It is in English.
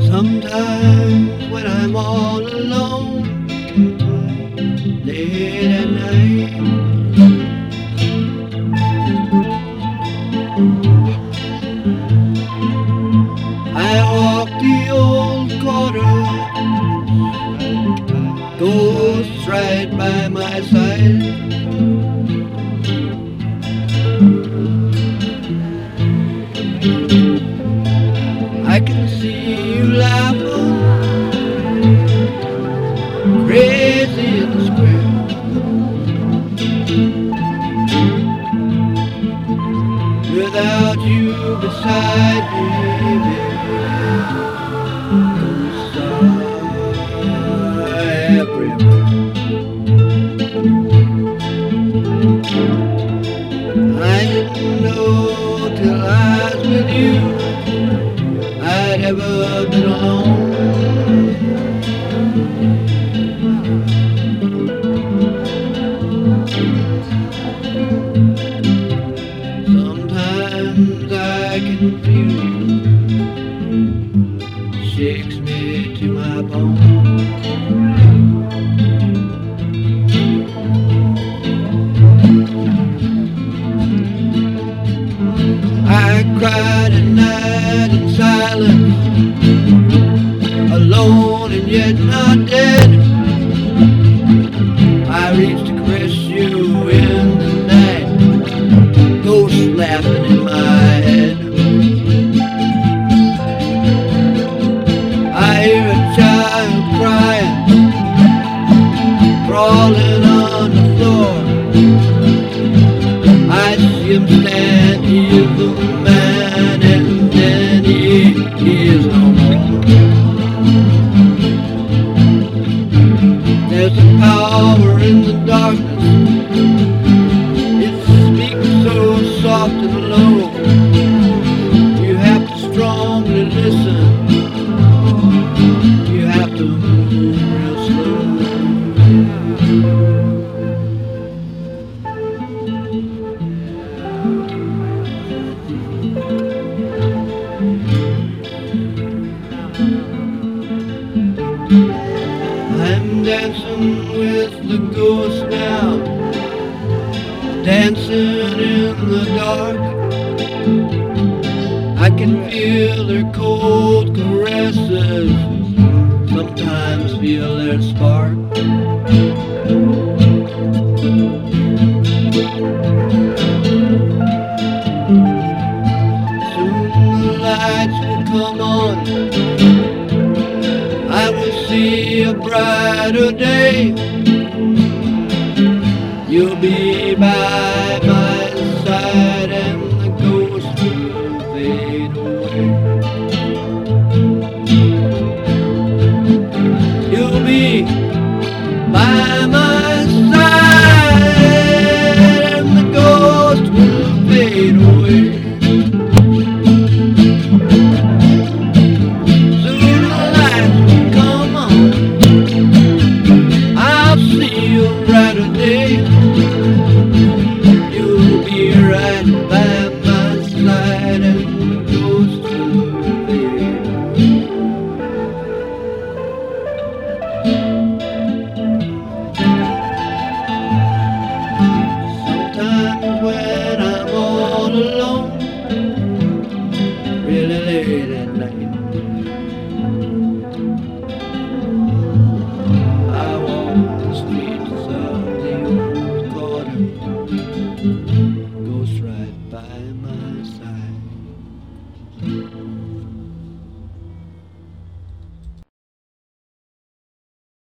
Sometimes when I'm all alone, late at night, I walk the crazy in. Without you beside me. I didn't know till I was with you. I'd ever been. Shakes me to my bones. I cried at night in silence, alone and yet not dead. I reached to caress you in the night, ghosts laughing A power in the darkness, with the ghost now, dancing in the dark. I can feel their cold caresses, sometimes feel their spark. Soon the lights will come on. I will see a brighter day. You'll be